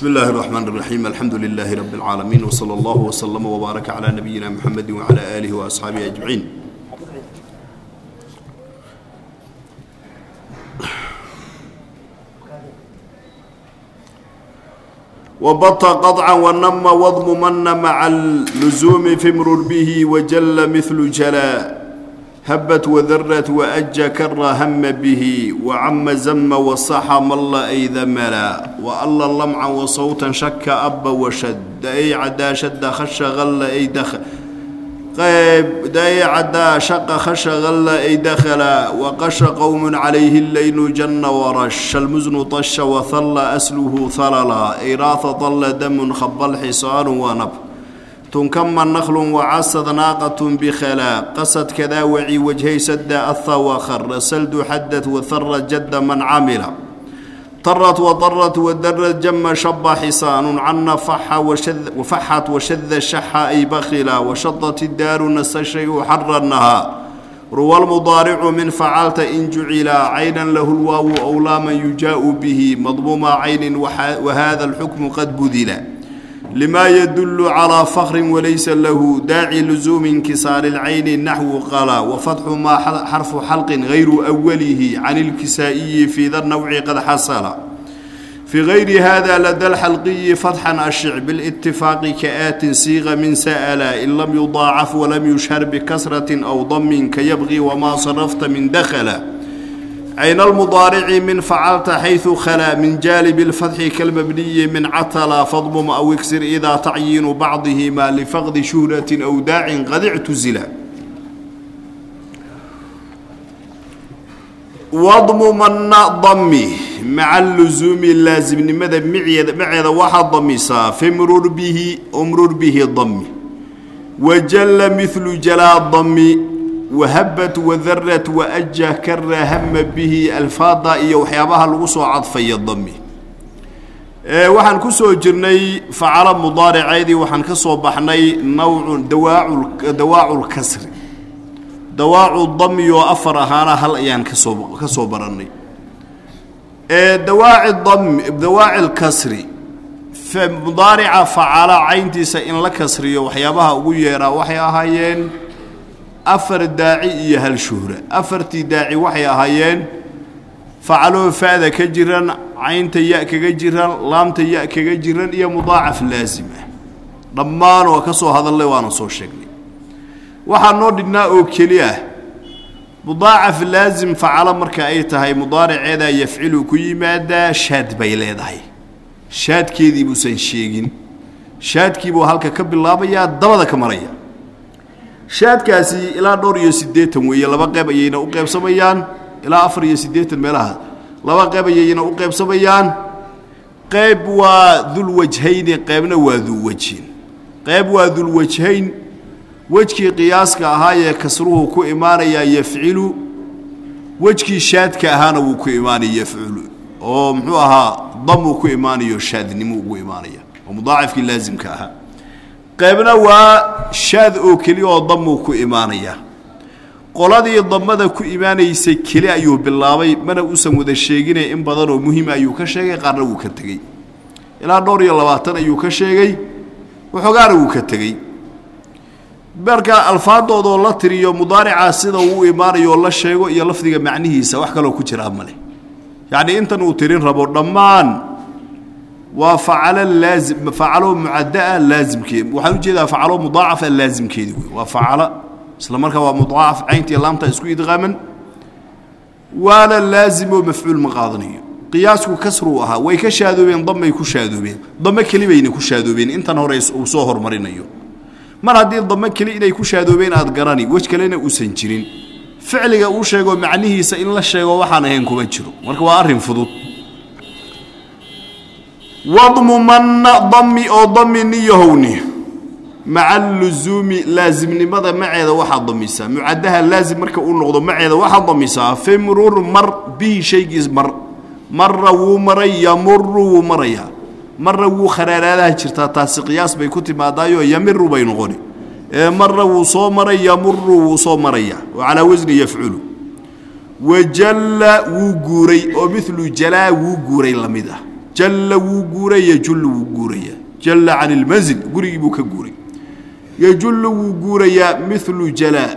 بسم الله الرحمن الرحيم الحمد لله رب العالمين وصلى الله وسلم وبارك على نبينا محمد وعلى آله وأصحابه أجمعين وبط قطعا ونم واضممن مع اللزوم في مرر به وجل مثل جلا habat wadarat waaja kara hama bihi wacama zama wasaxa malla ayda mala waalla lamca wasawtan shaka abba washad daeecadaa shada khashaqalla ay dakh qayb daeecadaa shaqa khashaqalla ay dakhala waqasha qowmun calayhi leylu janna warash almusnu tasha wahalla asluhu halala iraatha dalla damun khaba lxisaanu wanab tunkama naklun wacasad naaqatun bikhalaa qasad kadaa waci wajhay sadda aha wakhara saldu xadad wahara jadda man camila tarat wadarat wadarad jama shaba xisaanun cana faxat washada shaxa ay bakhila washadat idaaru nasa shayu xaranahaa ruwa lmudaaricu min facalta in jucila caynan lahu lwaawu owlaaman yujaau bihi madmuuma caynin wahada alxukmu qad budila limaa yadulu calaa fakrin walaysa lahu daaci lusuumi inkisaari lcayni naxwu qalaa wa fatxu maa xarfu xalqin hayru awalihi can ilkisaa'iyi fii da nawci qad xasala fii gayri hada lada lxalqiyi fatxan ashic bilitifaaqi kaaatin siiqa min sa'la in lam yudaacaf walam yushhar bikasratin aw damin kayabqi wamaa sarafta min dakla ayna almudaarici min facalta xayu khalaa min jaalibi اlfatxi kalmabniyi min catala fadmum aw igsir idaa tacyiinu bacdihimaa lifaqdi shuhratin aw daacin qadictu zila wadmumana dami maca lusuumi laasimnimada mceed maceeda waxaa damisaa famrur bihi umrur bihi dami wajalla milu jalaa dami wahabat wadarat waajah kara hama bihi alfaada iyo waxyaabaha lagu soo cadfayo dami waxaan ku soo jirnay facalo mudaariceedii waxaan ka soo baxnay nawcu dawaacu lkasri dawaacu dami oo afar ahaana hal ayaan ka soo ka soo barannay. Dawaaci dawaaci lkasri mudaarica facala cayntiisa in la kasriyo waxyaabaha ugu yeeraa waxay ahaayeen afar daaci iyo hal shuhra afartii daaci waxay ahaayeen facaloo fa'da ka jiran caynta ya kaga jiran laamta ya kaga jiran iyo mudaacaf laasim ah. Dhammaan waa ka soo hadallay waana soo sheegnay. Waxaa noo dhidhnaa oo keli ah mudaacaf laasim facalo marka ay tahay mudaariceedaa yafcilu ku yimaadaa shaad bay leedahay. Shaadkeedii buusan sheegin. Shaadkiibuu halka ka bilaabayaa dabada ka maraya shaadkaasi ilaa dhowr iyo siddeetan weeye laba qeyb ayayna u qeybsamayaan ilaa afar iyo siddeetan meelaha laba qeyb ayayna u qeybsamayaan qeyb waa dulwajhayni qeybna waa dulwajhin qeyb waa dulwajhayn wejkii qiyaaska ahaayee kasruhu ku imaanayaa yafcilu wejkii shaadka ahaana wuu ku imaanaya yafculu oo muxuu ahaa damuu ku imaanayo shaadnimo ugu imaanaya oo mudaacafkii laasimka ahaa qaybna waa shaad oo keli oo damuu ku imaanaya. Qoladii damada ku imaanaysay keli ayuu bilaabay mana uusan wada sheegine in badan oo muhima ayuu ka sheegay qaarna wuu ka tegey. Ilaa dhowr iyo labaatan ayuu ka sheegay waxoogaana wuu ka tegey. Marka alfaadoodoo la tiriyo mudaaricaa sida uu imaanayo la sheego iyo lafdiga macnihiisa wax kaloo ku jiraa male yacnii intan uu tirin rabo dhammaan waa facalo laazim facalo mucaddaa laazimkeed waxaan u jeedaa facalo mudaacafa laazimkeedi wey waa facalo isla markaa waa mudaacaf caynta iyo laamta isku idqaaman. Waana laazimo mafcuul ma qaadanayo. Qiyaasku kasruu ahaa way ka shaadoobeen damay ku shaadoobeen dame keli ku shaadoobeen intan hore uu soo hormarinayo. Mar haddii dame keli inay ku shaadoobeen aad garani wej kalena uusan jirin. Ficliga uu sheego macnihiisa in la sheego waxaan ahayn kuma jiro. Marka waa arrin fudud wadmumanna dami oo dami niyohowni maca luzuumi laasimnimada maceeda waxaad damisaa. Mucadaha laazim marka uu noqdo maceeda waxaad damisaa. Fimrur mar bihi shaygiis mar. Marra wuu maray yamuru wuu marayaa marra wuu kharaaraadaha jirtaa taasi qiyaas bay ku timaadaayoo yamiru bay noqoni. Ee marra wuu soo maray yamuru wuu soo maraya. Oo calaa wasni yafculu. Wajalla wuu guuray oo milu jalaa wuu guuray la mid ah jalla wuu guuray yajullu wuu guurayaa jalla can ilmanzil gurigii buu ka guuray. Yajullu wuu guurayaa milu jalaa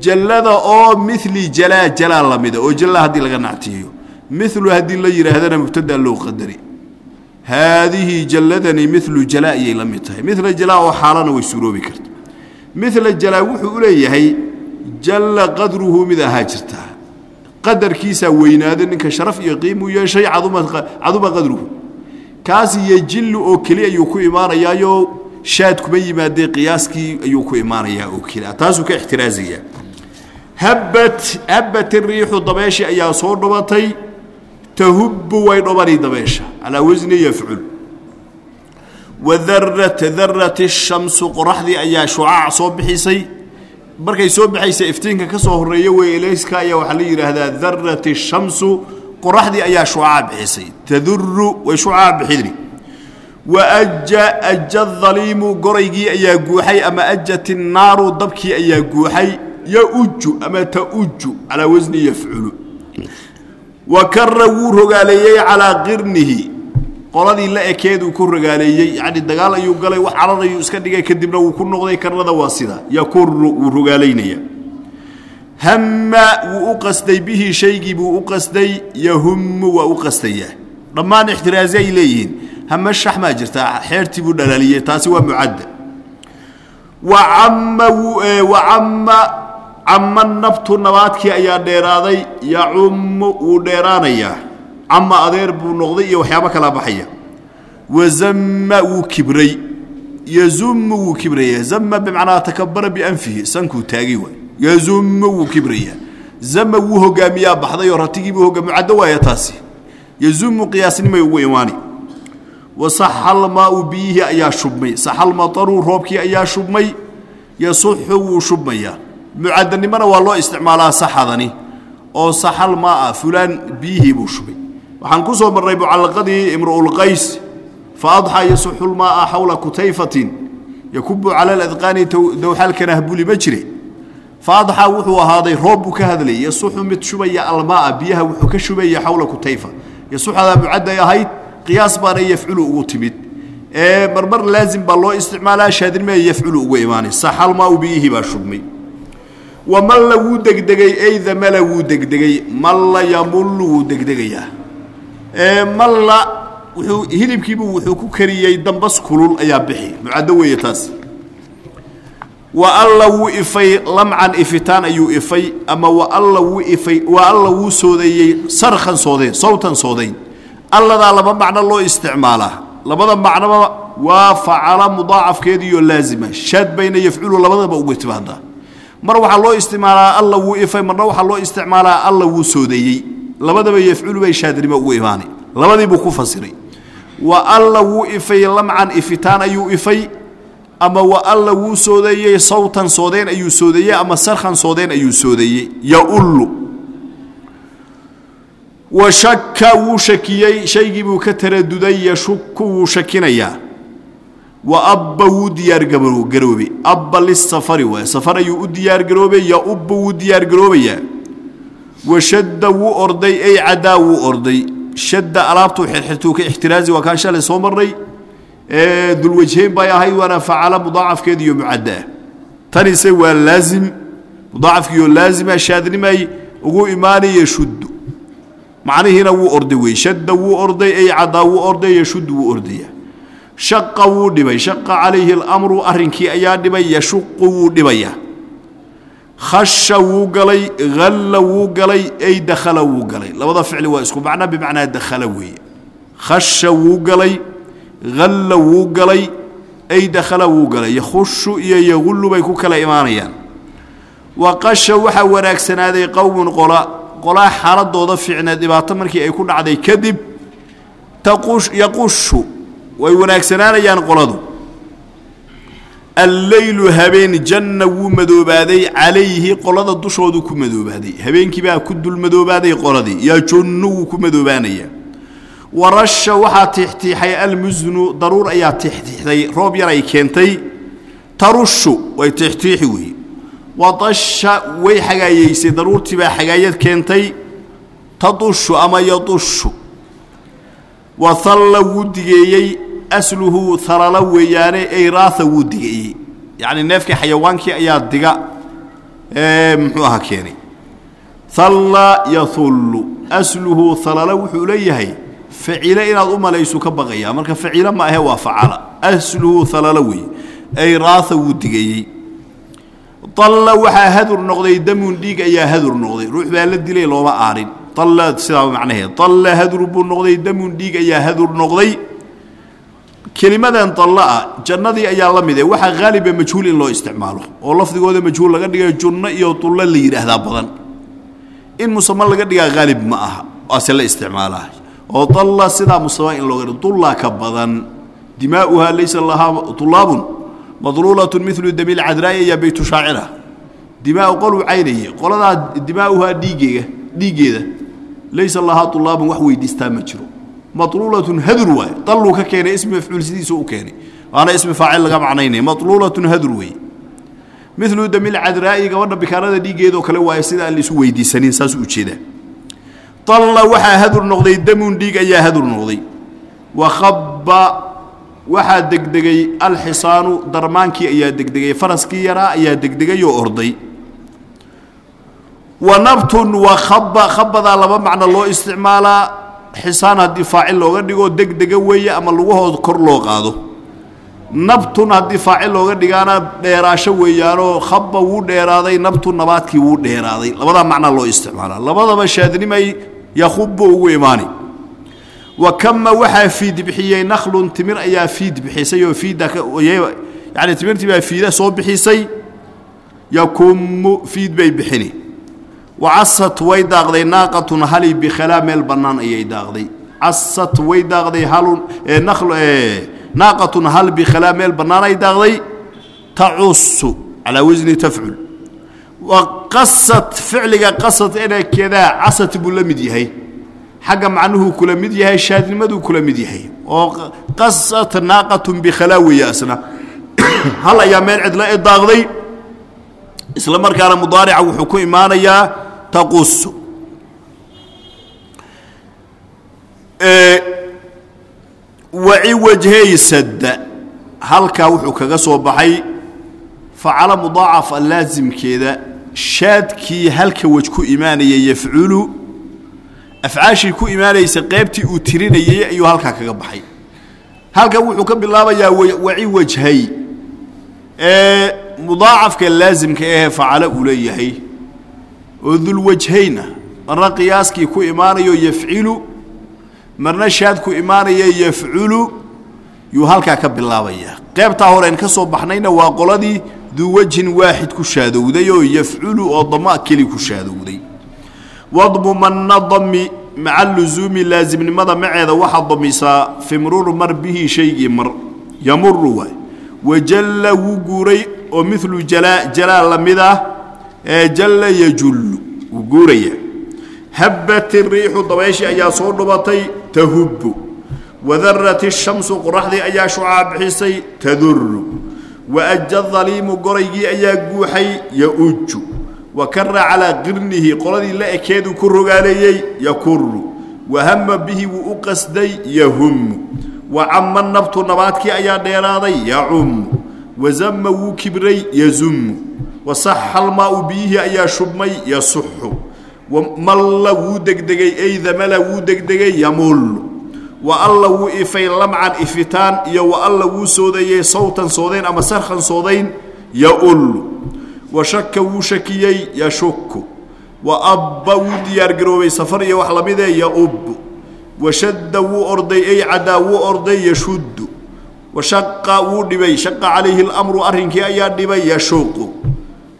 jallada oo mili jalaa jalaa lamida oo jalla haddii laga nactiyo milu haddii la yidhaahdana mubtadaa loo qadari. Haadihi jalladani milu jalaa ayay la mid tahay. Mila jalaa oo xaalana way suuroobi karta. Mila jalaa wuxuu u leeyahay jalla qadruhu mid ahaa jirtaa qadarkiisaa weynaaday ninka sharaf iyo qiimuu yeeshay caduma qadruhu. Kaasi yejillu oo keli ayuu ku imaanayaayo shaad kuma yimaadee qiyaaskii ayuu ku imaanayaa oo kelia taasuu ka ixtiraasayaa habbat habbat iriixu dabeeshii ayaa soo dhubatay tahubbu way dhobani dabeesha. Calaa wasni yafcul. Wadarat darat ishamsu qoraxdii ayaa shucaac soo bixisay markay soo baxaysa iftiinka ka soo horreeya weeleyska ayaa waxaa la yidhaahdaa darat ishamsu qoraxdii ayaa shucaac bixisay. Taduru way shucaac bixidni waja aja daliimu goraygii ayaa guuxay ama ajat innaaru dabkii ayaa guuxay yauju ama tauju calaa wasni yafculu. Wa kara wuu rogaaleeyey calaa qirnihi qoladii la ekeeduu ku rogaaleeyey yacni dagaal ayuu galay wax carar ayuu iska dhigay kadibna wuu ku noqday karnada waa sida yakuru wuu rogaalaynaya hamma wuu u qasday bihi shaygii buu u qasday yahummu waa u qastayaa dhammaan ixtiraasi ay leeyihiin. Hama shaxmaa jirtaa xeertii buu dhalaaliyey taasi waa mucadda. Wacamma wacamma camma nabtu nabaadkii ayaa dheeraaday yacummu wuu dheeraanayaa camma adeer buu noqday iyo waxyaabo kala baxaya. Wazamma wuu kibray. Yazummu wuu kibraya zama bimacnaa takabara bianfihi. Sankuu taagay waay. Yazummu wuu kibraya zama wuu hogaamiyaa baxday oo ratigiibuu hoga mucaddo waaya taasi. Yazummu qiyaasnimay ugu imaani. Wasaxalmaau biyihii ayaa shubmay. Saxalmataru roobkii ayaa shubmay. Yasuxu wuu shubmayaa. Mucadanimona waa loo isticmaalaa saxadani. Oo saxal maa fulaan biyihii buu shubay waxaan ku soo marnay mucallaqadii imru'ulqays fa adxaa yasuxu lmaaa xawla kutayfatin yakubu cala aladqaani dowxaalkanahbuli ma jire. Fa adxaa wuxuu ahaaday roob buu ka hadlayay yasuxu mid shubaya almaaa biyaha wuxuu ka shubaya xawla kutayfa. Yasuxadaa mucadday ahayd qiyaas baana yafculu ugu timid. Marmar laazim baa loo isticmaalaa shaadinimea yafculu ugu imaanay. Saxalmaau biyihii baa shubmay. Wa malla wuu degdegay eyda mala wuu degdegay malla yamullu wuu degdegayaa malla wuxuu hilibkiibuu wuxuu ku kariyey dambas kulul ayaa bixi. Mucaddo weeye taas. Wa alla wuu ifay lamcan ifitaan ayuu ifay ama wa alla wuu ifay wa alla wuu soodeeyey sarkhan soodeen sawtan soodayn alladaa laba macno loo isticmaalaa. Labada macnoba waa facala mudaacafkeediiyo laazima. Shaad bayna yafculu labadaba uga timaadaa mar waxaa loo isticmaalaa alla wuu ifay marna waxaa loo isticmaalaa alla wuu soodeeyey labadaba yafculu bay shaadnimo ugu imaanay labadiibuu ku fasiray. Wa alla wuu ifay lamcan ifitaan ayuu ifay ama wa alla wuu soodeeyey sawtan soodeen ayuu soodeeyey ama sarkhan soodeen ayuu soodeeyey. Yaullu. Wa shaka wuu shakiyey shaygii buu ka taraduday yashuku wuu shakinayaa. Wa abba wuu diyaargaroobay abba lisafari waay. Safar ayuu u diyaargaroobay yaubba wuu diyaargaroobayaa wa shadda wuu orday ey cadaa wuu orday. Shadda alaabtuu xirxirtuu ka ixtiraazi waa kaan shalay soo marnay ee dulwajhayn bay ahayd waana facala mudaacafkeeda iyo mucaddaa tanise waa laazim. Mudaacafkiiyo laazima shaadnimay ugu imaanaya shuddu. Macnihiina wuu orday wey. Shadda wuu orday ey cadaa wuu orday yashuddu wuu ordaya shaqa wuu dhibay. Shaqa calayhi alamru arrinkii ayaa dhibay. Yashuqu wuu dhibayaa khasha wuu galay halla wuu galay ey dakhala wuu galay. Labada ficli waa isku macna bimacnaa dakhala weeye. Khasha wuu galay halla wuu galay ey dakhala wuu galay. Yakhushu iyo yagullu bay ku kala imaanayaan. Wa qasha waxaa wanaagsanaaday qowmun qola qolaa xaaladooda fiicneed dhibaato markii ay ku dhacday kadib yaqushu way wanaagsanaanayaan qoladu alleylu habeen janna wuu madoobaaday calayhi qolada dushoodu ku madoobaaday. Habeenkiibaa ku dul madoobaaday qoladii yajunnu wuu ku madoobaanayaa warasha waxaa tiixtiixay almusnu daruur ayaa tiixtiixday roob yar ay keentay. Tarushu way tiixtiixi weeye wadasha way xagaayeysay daruurtii baa xagaayad keentay. Tadushu ama yadushu. Wa halla wuu digeeyey asluhu halala weeyaane ay raatha wuu digeeyey yacni neefkii xayawaankii ayaa diga muxuu ahaa keenay. Halla yahullu asluhu halala wuxuu leeyahay facile inaad u malaysu ka baqayaa marka facile ma ahe waa facala. Asluhu halala weeye. Ay raatha wuu digeeyey alla waxaa hadur noqday damun dhiig ayaa hadur noqday. Ruux baa la dilay looma aanin. Alla sidaa macnaheed. Alla hadur buu noqday damun dhiig ayaa hadur noqday kelimadan dalla ah jannadii ayaa la mid e waxaa haaliba majhuul in loo isticmaalo oo lafdigooda majhuul laga dhigayo junno iyo dullo la yidhaahdaa badan. In musamo laga dhigaa haalib ma aha waase la isticmaalaa. Oo dalla sidaa musama in looga dullaa ka badan. Dimaa'uhaa laysa lahaa tulaabun madluulatun milu dami lcadraa'i ayaa baytu shaacira. Dimaau qoluu caynaye qoladaa dimaa'uhaa dhiigeega dhiiggeeda laysa lahaa tulaabun wax weydiistaa ma jiro maluulatun hadur waay. Dalluu ka keenay ismi mafcuul sidiisu u keenay. Waana ismi faacil laga macnaynaya maluulatun hadur weeye milu dami lcadraa'i gabadha bikaarada dhiiggeedoo kale waaye sida aan laisu weydiisanin saasuu u jeedaa dalla waxaa hadur noqday damun dhiig ayaa hadur noqday. Wakhaba waxaa degdegay alxisaanu darmaankii ayaa degdegay faraskii yaraa ayaa degdegay oo orday. Wa nabtun wa khaba khabadaa laba macno loo isticmaalaa xisaan haddii faacil looga dhigo degdega weeye ama lugahood kor loo qaado. Nabtun haddii faacil looga dhigaana dheeraasho weeyaanoo khaba wuu dheeraaday nabtun nabaadkii wuu dheeraaday. Labadaa macnaa loo isticmaalaa. Labadaba shaadnimay yakubu ugu imaani. Wa kama waxaa fiid bixiyey nakhlun timir ayaa fiid bixisay oo fiidda yani timirtii baa fiida soo bixisay yakumu fiid bay bixini wa casat way daaqday naaqatun hali bikhalaa meel bannaan ayay daaqday casat way daaqday halun naaqatun hal bikhalaa meel bannaan ay daaqday tacusu calaa wasni tafcul wa qasat ficliga qasad enakeedaa casat buu la mid yahay xagga macnuhuu kula mid yahay shaadnimaduu kula mid yahay oo qasat naaqatun bikhalaa weeye asna hal ayaa meel cidla daaqday isla markaana mudaarica wuxuu ku imaanayaa taqusu waci wajhey sadda halkaa wuxuu kaga soo baxay facala mudaacafa laasimkeeda shaadkii halka wej ku imaanaya yafculu afcaashii ku imaanaysa qaybtii uu tirinayey ayuu halkaa kaga baxay. Halkan wuxuu ka bilaabayaa waci wajhay ee mudaacafka laasimka ahee facalo uu leeyahay oo dulwajhayna marna qiyaaskii ku imaanayo yafcilu marna shaad ku imaanaya yafculu yuu halkaa ka bilaabayaa qaybtaa horean ka soo baxnayna waa qoladii duu wajhin waaxid ku shaadowday oo yafculu oo dama keli ku shaadowday. Wadmumanna dami maca lusuumi laasimnimada maceeda waxaad damisaa fimrur mar bihi shaygii mar. Yamuru waay. Wajalla wuu guuray oo milu jalaa jalaa la mid ah ee jalla yajullu wuu guuraya. Habbat iriixu dabayshii ayaa soo dhubatay tahubbu. Wadarat ishamsu qoraxdii ayaa shucaa bixisay tadurru. Waajja daliimu goraygii ayaa guuxay yauju wa kara calaa qirnihi qoladii la ekeeduu ku rogaaleeyey yakuru wahama bihi wuu u qasday yahummu. Wacama nabtu nabaadkii ayaa dheeraaday yacummu. Wazama wuu kibray yazummu wasaxa almaau biyihii ayaa shubmay yasuxu malla wuu degdegay ay damala wuu degdegay yamullu wa alla wuu ifay lamcan ifitaan iyo wa alla wuu soodeeyey sawtan soodayn ama sarkhan soodayn yaullu wa shaka wuu shakiyey yashuku wa abba wuu diyaargaroobay safar iyo wax lamidee yaubbu washadda wuu orday ay caddaa wuu orday yashuddu washaqa wuu dhibay shaqa calayhi اlamru arrinkii ayaa dhibay yashuqu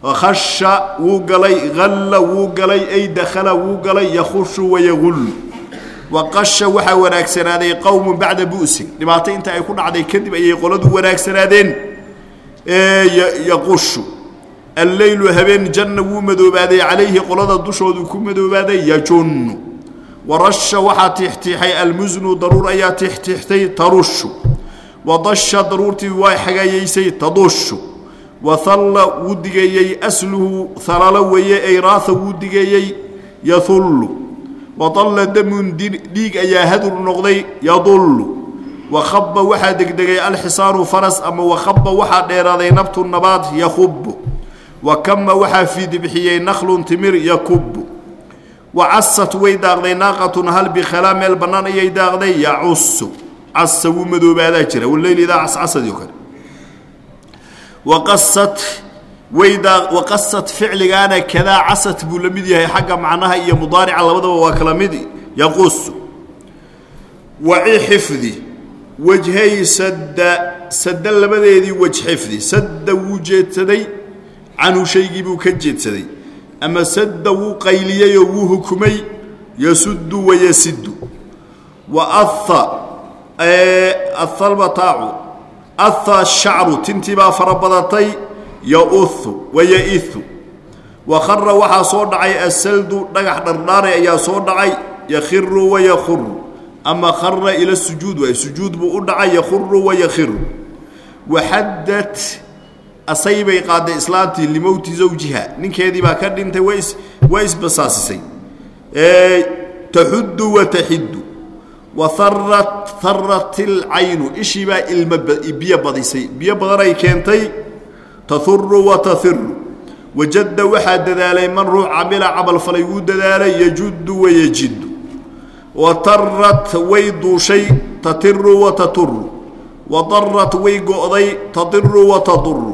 khasha wuu galay halla wuu galay ay dakhala wuu galay yakhushu wayagullu waqasha waxaa wanaagsanaaday qowmun bacda bu'sin dhibaato inta ay ku dhacday kadib ayay qoladu wanaagsanaadeen yaqushu alleylu habeen janna wuu madoobaaday calayhi qolada dushoodu ku madoobaaday yajunnu warasha waxaa tixtiixay almusnu daruur ayaa tixtiixtay tarushu wadasha daruurtii waa xagayaysay tadushu wahalla wuu digeeyey. Asluhu halalo weeye ay raatha wuu digeeyey. Yahullu wadalla damun dhiig ayaa hadur noqday. Yadullu wakhaba waxaa degdegay alxisaanu faras ama wakhaba waxaa dheeraaday nabtu nabaad yakubu wakama waxaa fiidibixiyey nakhlun timir yakubu wacasat way daaqday. Naaqatun hal bikhalaa meel bannaan ayay daaqday. Yacusu casa wuu madoobaadaa jira. Waleyl idaa waqasat ficligaana kadaa casat buu la mid yahay xagga macnaha iyo mudaarica labadaba waa kala mid yaqusu waci xifdi wajhay sadda sadda labadeedii wej xifdi. Sadda wuu jeedsaday canhu shaygii buu ka jeedsaday. Ama sadda wuu qayliyey oo wuu hukumay yasuddu wayasidu wa aha ahalbataacu aha shacru tintii baa fara badatay yauhu wayaihu wa khara waxaa soo dhacay asaldu dhagax dhardhaare ayaa soo dhacay yakhiru wayakuru ama khara ila sujuud waay sujuud buu u dhacay yakuru wayakhiru waxaddad asay bay qaaday islaantii limowti zawjiha ninkeedii baa ka dhintay waa isbasaasisay taxuddu wataxiddu wa harat ilcaynu ishii baa ilma biyo badisay. Biyo badanay keentay tahuru wa tahiru wajadda waxaa dadaalay man ruux camila camalfalay wuu dadaalay yajuddu wayajiddu wa tarat way duushay tatiru wa taturu wa darat way go'day tadiru wa taduru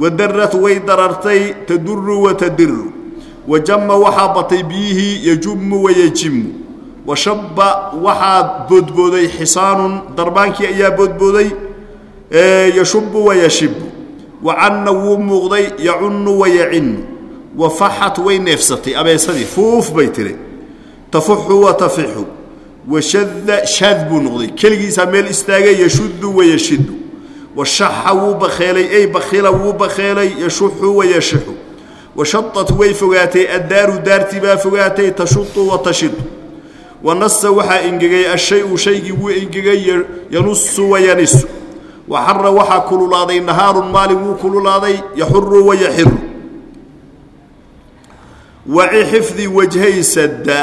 wadarat way darartay taduru wa tadiru wajama waxaa batay biyihii yajumu wayajimu washabba waxaa boodbooday xisaanun darbaankii ayaa boodbooday yashubu wayashibu wacanna wuu muuqday yacunnu wayacinu wafaxat way neefsatay abeesadii fuuf bay tiri tafuxu wa tafixu washada shaad buu noqday keligiisaa meel istaagay yashuddu wayashidu washaxa wuu bakheelay ey bakhila wuu bakheelay yashuxu wayashixu washatat way fogaatay addaaru daartii baa fogaatay tashutu wa tashidu wanasa waxaa engegay ashay-u shaygii wuu engegay yanusu wayanisu waxara waxaa kululaaday nahaarun maalin wuu kululaaday yaxuru wayaxiru waci xifdi wajhay sadda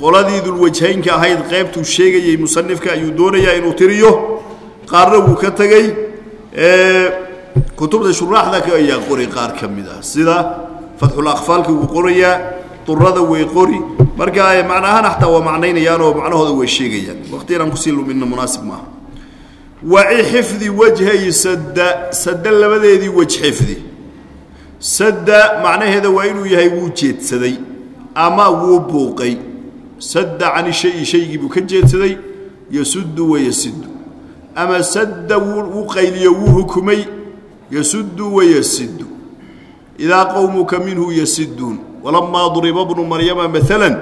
qoladii dulwajhaynka ahayd qaybtuu sheegayey musanifka ayuu doonayaa inuu tiriyo qaarna wuu ka tegey kutubta shuraaxda ayaa qori qaar ka mid ah sida fatxulaqfaalka wuu qorayaa durada way qori. Marka macnaahaan xataa waa macnaynayaanoo macnahooda way sheegayaan. Waqti inaan ku sii lumina munaasib maaha. Waci xifdi wajhay sadda sadda labadeedii wej xifdi. Sadda macnaheeda waa inuu yahay wuu jeedsaday ama wuu buuqay. Sadda cani shayi shaygii buu ka jeedsaday yasuddu wayasidu ama sadda wuu qayliyo wuu hukumay yasuddu wayasidu idaa qowmuka minhu yasiduun walamaa duriba bnu maryama maalan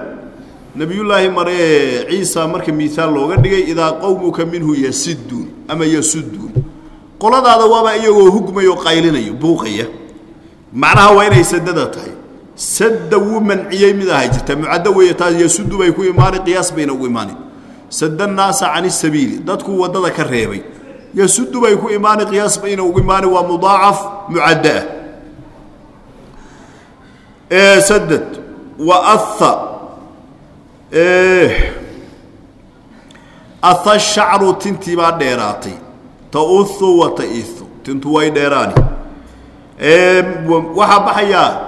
nebiyullaahi maree ciisa marka miiaal looga dhigay idaa qowmuka minhu yasiduun ama yasuduun qoladaada waaba iyagoo hugmayo qaylinayo buuqaya. Macnaha waa inay sadada tahay. Sadda wuu manciyey mid ahay jirta. Mucaddo weeye taas yasudu bay ku imaani qiyaas bayna ugu imaani. Sadda naasa cani sabiili dadkuu waddada ka reebay. Yasudu bay ku imaani qiyaas bayna ugu imaani waa mudaacaf mucaddo ah sadad wa aha shacru tintii baa dheeraatay. Tauhu wa taihu tintu way dheeraani. Waxaa baxayaa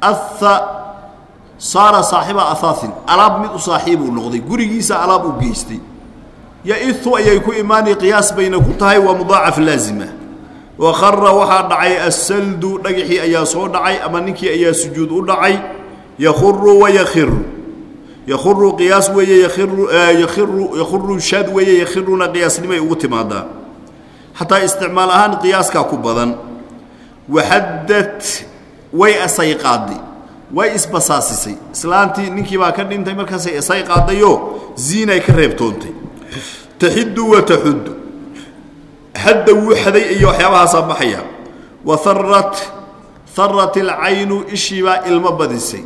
aha saara saaxiba ahaain alaab mid u saaxiibuu noqday. Gurigiisa alaab u geystay. Yaihu ayay ku imaani qiyaas bayna ku tahay waa mudaacaf laazima wa khara waxaa dhacay asaldu dhagaxii ayaa soo dhacay ama ninkii ayaa sujuud u dhacay yakuru wayakiru yakuru qiyaas weeye yakuru shaad weeye yakhiruna qiyaasnimay ugu timaadaa. Xataa isticmaal ahaan qiyaaskaa ku badan waxaddad way asay qaaday way isbasaasisay. Islaantii ninkii baa ka dhintay markaasay asay qaadayoo ziinay ka reebtoontay. Taxiddu wa taxuddu xadda wuu xaday iyo waxyaabahaasaa baxaya. Wa harat harat ilcaynu ishiibaa ilmo badisay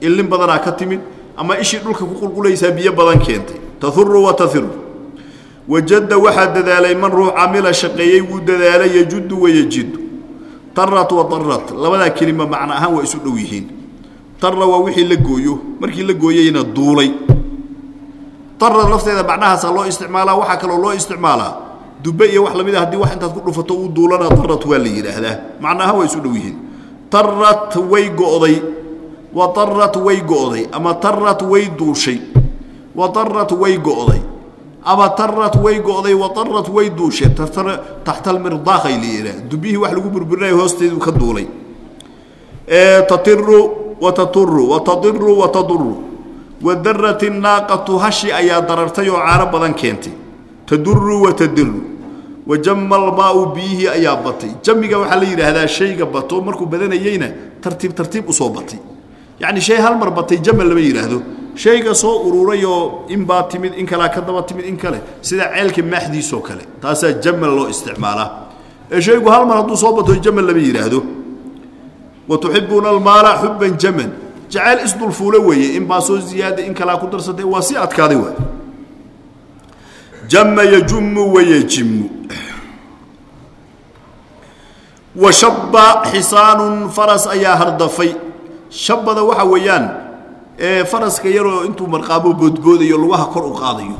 ilin badanaa ka timid ama ishii dhulka ku qulqulaysaa biyo badan keentay. Tahuru wa tahiru wajadda waxaa dadaalay man ruux camila shaqeeyey wuu dadaalay yajuddu wayajiddu tarat wa darat labadaa kelima macno ahaan waa isu dhow yihiin. Tarra waa wixii la gooyo. Markii la gooyeyna duulay. Darad lafteeda macnahaasaa loo isticmaalaa waxaa kaloo loo isticmaalaa dube iyo wax la mid a haddii wax intaad ku dhufato uu duulana darat waa la yidhaahdaa. Macnaha waa isu dhow yihiin. Tarat way go'day wa tarat way go'day ama tarat way duushay wa tarat way go'day ama tarat way go'day wa tarat way duushay. Taxta almirdaaqay la yidhaah dubihii wax lagu burburinayo hoosteedu ka duulay. Tatiru wa taturu wa tadiru wa wadarat inaaqatu hashi ayaa darartay oo caano badan keentay taduru wa tadiru wajama almaau biyihii ayaa batay. Jamiga waxaa la yidhaahdaa shayga bato markuu badanayeyna tartiib tartiib u soo batay. Yacni shay hal mar batay jama lama yidhaahdo. Shayga soo ururayoo inbaa timid in kalea ka daba timid in kale sida ceelka maaxdiisoo kale. Taasaa jamal loo isticmaalaa. Ee shaygu hal mar hadduu soo bato jamal lama yidhaahdo. Wa tuxibuuna almaala xuban jaman jacayl isdulfuulo weeye in baa soo ziyaada in kalaa ku darsatay waa si adkaaday waay jama yajumu wayajimu wa shabba xisaanun faras ayaa hardafay shabbada waxaa weeyaan faraska yaroo intuu marqaabo boodboodayo lugaha kor u qaadayo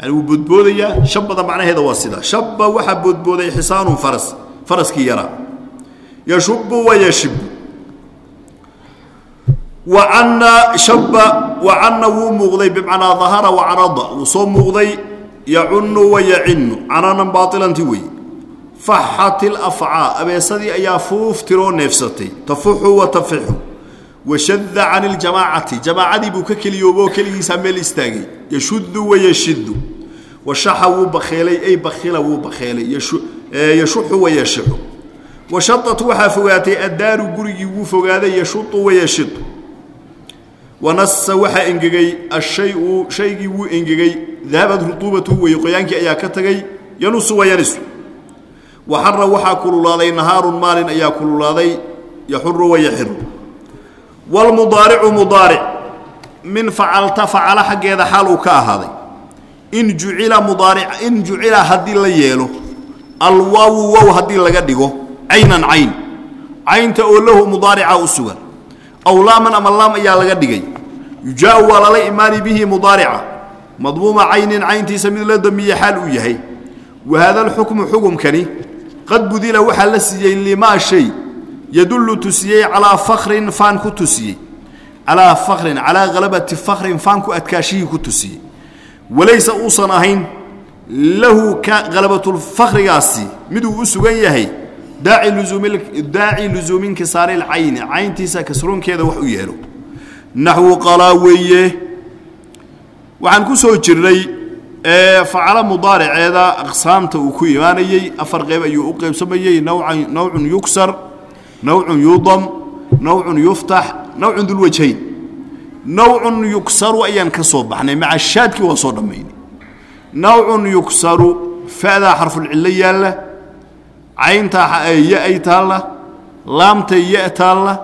yani wuu boodboodayaa shabbada macnaheeda waa sidaa shabba waxaa boodbooday xisaanun faras faraskii yaraa yashubu wayashibu wacanna shabba wacanna wuu muuqday bimacnaa dahara wacanada wuu soo muuqday yacunnu wayacinu cananan baailanti wey faxat ilafcaa abeesadii ayaa fuuf tiroo neefsatay tafuxu wa tafixu. Washada can iljamaacati jamaacadii buu ka keliyooboo keligiisaa meel istaagay. Yashudu wayashidu washaxa wuu bakheelay ay bakhila wuu bakheelay. Yashuxu wayashixu washaat waxaa fogaatay addaaru gurigii wuu fogaaday yashutu wayashidu wanasa waxaa engegay ashayu shaygii wuu engegay dahabad rutuubatu weye qoyaankii ayaa ka tagay yanusu wayanisu waxara waxaa kululaaday nahaarun maalin ayaa kululaaday yaxuru wayaxiru wlmudaaricu mudaaric min facalta facala xaggeeda xaal uu ka ahaaday in jucila mudaaric in jucila haddii la yeelo alwaawu wow haddii laga dhigo caynan cayn caynta oo lahu mudaarica u aw laaman ama laam ayaa laga dhigay yujaau waa lala imaani bihi mudaarica madmuuma caynin cayntiisa mid la damiye xaal uu yahay wa haada alxukmu xukumkani qad budila waxaa la siiyey limaa shay yadullu tusiyey calaa fakrin faan ku tusiyey calaa fakrin calaa halabati fakrin faan ku adkaashihii ku tusiyey walaysa uusan ahayn lahu ka halabatulfakrigaasi miduu u sugan yahay daaci lusuumi inkisaari lcayni cayntiisa kasroonkeeda wax u yeelo naxwu qalaa weeye waxaan ku soo jirnay facalo mudaariceeda aqsaamta uu ku imaanayey afar qeyb ayuu u qeybsamayey nawcun yuksar nawcun yudam nawcun yuftax nawcun dulwajhayn nawcun yuksaru ayaan ka soo baxnay maca waa soo dhammaynay nawcun yuksaru fa'daa xarfulcillo yaalla cayntaa ya ay taalla laamta ya taalla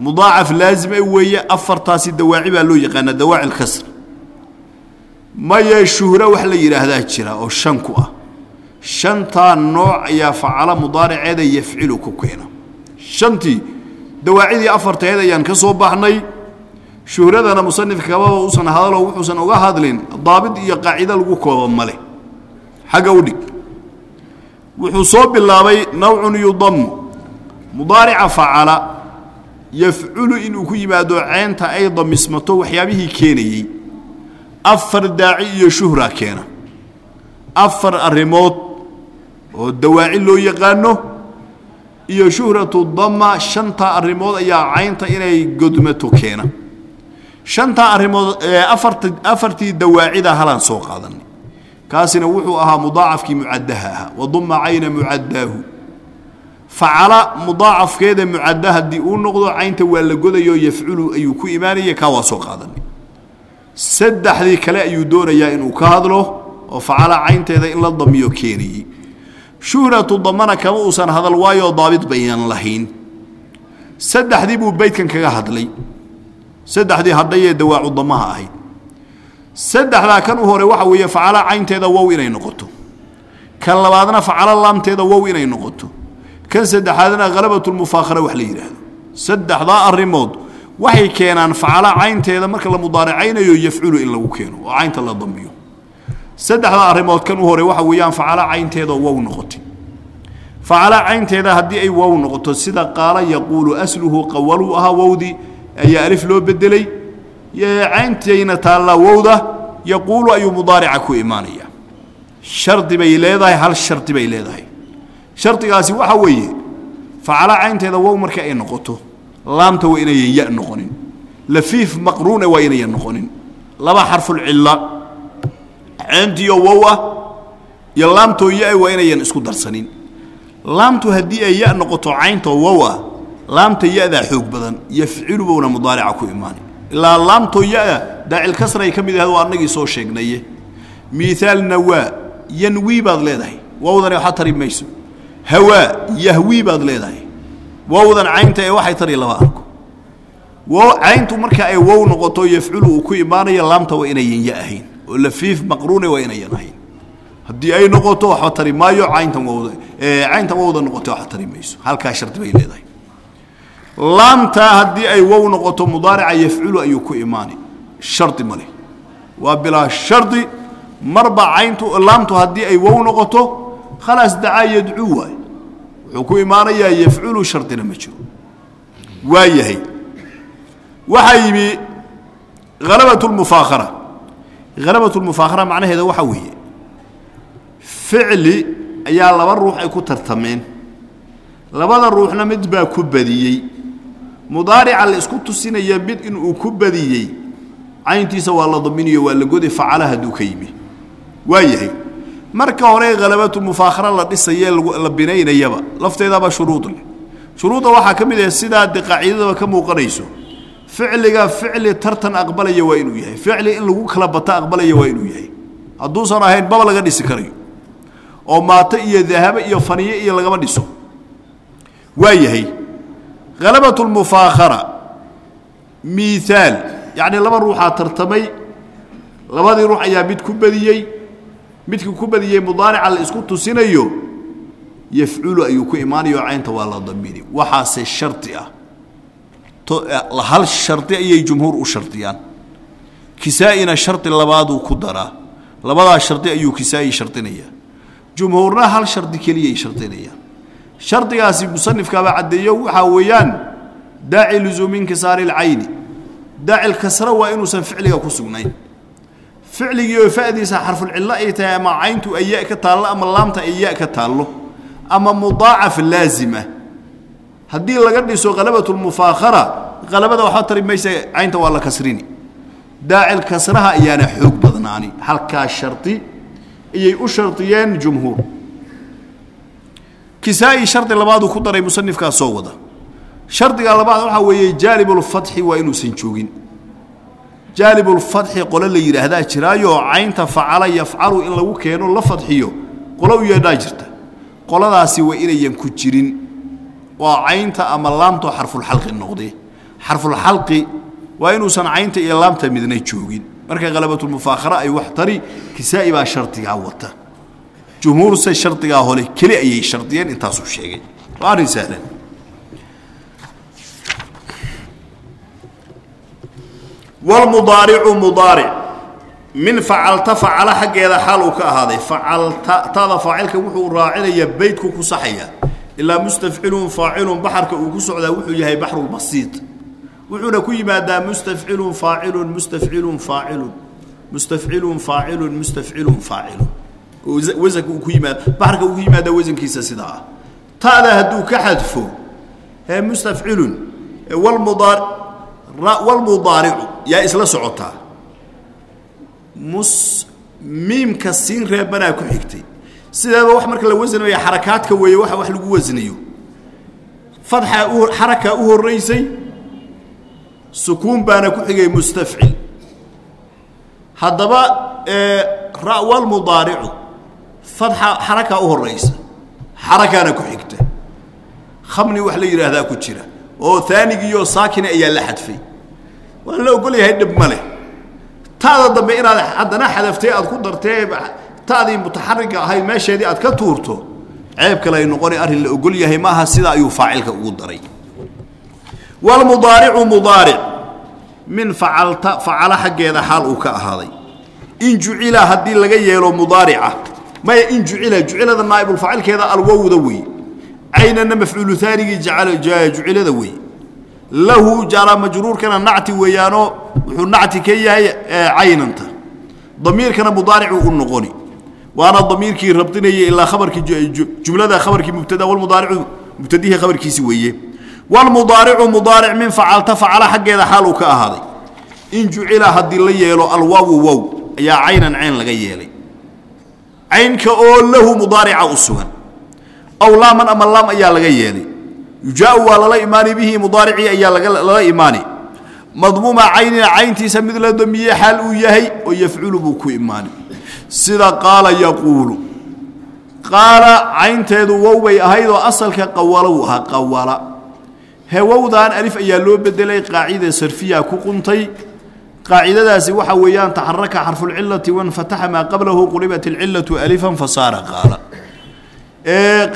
mudaacaf laazima weeye afartaasi dawaaci baa loo yaqaanaa dawaaci lkasr maya shuhra wax la yidhaahdaa jira oo shan ku ah. Shantaa nooc ayaa facalo mudaariceeda yafcilu ku keena. Shantii dawaacidii afarteed ayaan ka soo baxnay. Shuhradana musanifka kababa uusan hadaloo wuxuusan uga hadlin daabid iyo qaacido lagu kooba male. Xagga u wuxuu soo bilaabay nawcun yudamu mudaarica facala yafculu inuu ku yimaado ceenta ay damismato waxyaabihii keenayey afar daaci iyo shuhra keena. Afar arrimood oo dawaaci loo yaqaano iyo shuhratu dama shantaa arrimood ayaa caynta inay godmato keena. Shantaa arrimood aart afartii dawaacida halaan soo qaadanay kaasina wuxuu ahaa mudaacafkii mucadaha ahaa. Waduma cayna mucadaahu facala mudaacafkeeda mucadda haddii uu noqdo caynta waa la godayo yafculu ayuu ku imaanaya kaa waa soo qaadanay. Saddexdii kale ayuu doonayaa inuu ka hadlo oo facala caynteeda in la damiyo keenayey shuhratu damana kama uusan hadal waayoo daabid bayan lahayn. Saddexdii buu beydkan kaga hadlay. Saddexdii hadhayee dawaacu damaha ahayd saddexdaa kan u hore waxa weeye facala caynteeda wow inay noqoto. Kan labaadna facalo laamteeda wow inay noqoto. Kan saddexaadna khalabatulmufaakhara wax la yidhaahdo saddexdaa arrimood waxay keenaan facala caynteeda marka la mudaaracaynayo yafculu in lagu keeno oo caynta la dambiyo saddexda arrimood kan u hore waxa weeyaan facala caynteeda wow noqotay facala caynteeda haddii ay wow noqoto sida qaala yaquulu asluhu qawaluu ahaa wowdii ayaa alif loo bedelay cayntayna taallaa wowda yaquulu ayuu mudaarica ku imaanaya. Shardi bay leedahay hal shardi bay leedahay. Shardigaasi waxa weeye facala caynteeda wow marka ay noqoto laamta waa inayan ya noqonin. Lafiif maqruune waa inayan noqonin. Laba xarfulcilla ceyntiyo wow ah iyo laamtoo ya waa inayan isku darsanin. Laamtu haddii ay ya noqoto cayntoo wow ah laamta ya-daa xoog badan yafcilu bowna mudaarica ku imaani ilaa laamtoo ya-da daacilkasray ka mid ahayd waa annagii soo sheegnaye miaalna waa yanwii baad leedahay. Wowdani waxaa tari mayso. Hawaa yahwii baad leedahay. Wowdan caynta ee waxay tari laba arko. Cayntu marka ay wow noqoto yafculu uu ku imaanayo laamta waa inayan ya ahayn. Oo lafiif maqruune waa inayan ahayn. Haddii ay noqoto waxba tari maayo cayntan wowda cayntan wowda noqoto waxba tari mayso. Halkaa shardi bay leedahay laamta haddii ay wow noqoto mudaarica yafculu ayuu ku imaani. Shardi ma leh. Waa bilaa shardi marba cayntu laamtu haddii ay wow noqoto khalaas dacaa yadcuu waay wuxuu ku imaanayaa yafculu shardina ma jiro. Waa yahay. Waxaa yimi halabat lmufaakhara halabat lmufaakhara macnaheeda waxaa weeye ficli ayaa laba ruux ay ku tartameen labada ruuxna mid baa ku badiyey mudaarica la isku tusinaya mid inuu ku badiyey cayntiisa waa la daminayo waa la goday facala hadduu ka yimi. Waa yahay. Marka hore halabatu mufaakhara la dhisaye la binaynayaba lafteedaba shuruud leh. Shuruudda waxaa ka mid ah sidaa de qaacidadaba ka muuqanayso. Ficliga ficli tartan aqbalaya waa inuu yahay. Ficli in lagu kala bato aqbalaya waa inuu yahay. Hadduusan ahayn baba laga dhisi karayo. Oo maato iyo dahabo iyo faniye iyo lagama dhiso. Waa yahay halabatu lmufaakhara miiaal yacni laba ruuxaa tartamay labadii ruux ayaa mid ku badiyey midkii ku badiyey mudaarica la isku tusinayo yafculu ayuu ku imaanayo caynta waa la damini waxaase shardi ah hal shardi ayay jumhuur u shardiyaan kisaa-ina shardi labaaduu ku daraa labadaa shardi ayuu kisaa-i shardinayaa jumhuurna hal shardi keliyay shardinayaan shardigaasi musanifkaaba caddeeyo waxaa weeyaan daaci lusuumi inkisaari lcayni daacil kasra waa inuusan ficliga ku sugnayn. Ficligii oo fadiisa xarfulcillo ay tahay ama cayntu ay ka taallo ama laamta ay ka taallo ama mudaacaf laazima. Haddii laga dhiso halabatulmufaakhara halabada waxba tari maysa caynta waa la kasrini. Daacil kasraha ayaana xoog badnaani. Halkaa shardi ayay u shardiyeen jumhuur kisaa-i shardi labaaduu ku daray musanifkaa soo wada. Shardiga labaad waxaa weeye jaalibulfatxi waa inuusan joogin. Jaalibulfatxi qole la yidhaahdaa jiraayo caynta facala yafcalu in lagu keeno la fadxiyo qolo u yeedhaa jirta. Qoladaasi waa inayan ku jirin. Waa caynta ama laamtoo xarfulxalqi noqde xarfulxalqi waa inuusan caynta iyo laamta midna joogin. Marka halabatulmufaakhara ay wax tari kisaa-i baa shardigaa wata jumhuurse shardigaa hole keli ayay shardiyeen intaasuu sheegay waa arrin sahlan wlmudaaricu mudaaric min facalta facala xaggeeda xaal uu ka ahaaday facalta taada faacilka wuxuu raacinayaa beydku ku saxaya ilaa mustafcilun faacilun baxarka uu ku socdaa wuxuu yahay baxrulbasiid wuxuuna ku yimaadaa mustafcilun faacilun mustafcilun faacilun mustafcilun faacilun mustafcilun faacilun wasanka uu ku yimaada baxarka uu ku yimaadaa wasankiisa sidaa ah taada hadduu ka xadfo ee mustafcilun walmudaar walmudaaricu yaa isla socotaa mus miimka siin reebanaa ku xigtay sideeba wax marka la wasnaya xarakaadka weeye waxa wax lagu wasnayo fadxaa u xarakaa u horraysay sukuun baana ku xigay mustafcil haddaba ra walmudaaricu fadxa xarakaa u horraysa xarakaana ku xigta. Khamni wax la yidhaahdaa ku jira. Oo aanigiioo saakina ayaa la xadfay. Waan la ogol yahay dhib ma leh. Taada dambe inaad haddana xadaftay aad ku dartee taadii mutaxariga ahayd meesheedii aad ka tuurto ceeb kale ay noqona arrin la ogol yahay maaha sidaa ayuu faacilka ugu daray. Wlmudaaricu mudaaric. Min facalta facalo xaggeeda xaal uu ka ahaaday. In jucila haddii laga yeelo mudaarica maya in jucila jucilada naa'ibulfacilkeeda alwowda wey caynana mafcuulu aanigii jucilada wey lahu jaara majruurkana nacti weeyaanoo wuxuu nacti ka yahay caynanta. Damiirkana mudaaricu u noqoni. Waana damiirkii rabdinayay ilaa khabarkii jumlada khabarkii mubtada walmudaaricu mubtadihii khabarkiisi weeye. Walmudaaricu mudaaric min facalta facala xaggeeda xaal uu ka ahaaday. In jucila haddii la yeelo alwaawu wow ayaa caynan cayn laga yeelay caynka oo lahu mudaarica u sugan. Aw laaman ama laam ayaa laga yeelay. Yujaau waa lala imaani bihi mudaaricii ayaa lala imaani. Madmuuma caynina cayntiisa mid la damiye xaal uu yahay oo yafculu buu ku imaani. Sida qaala yaquulu. Qaala caynteedu wow bay ahayd oo asalka qawala wuu ahaa qawala. Hewowdan alif ayaa loo bedelay qaacida sarfiya ku quntay qaacidadaasi waxa weeyaan taxaraka xarfulcilati wanfataxa maa qablahu qulibat alcilatu alifan fasaara qaala.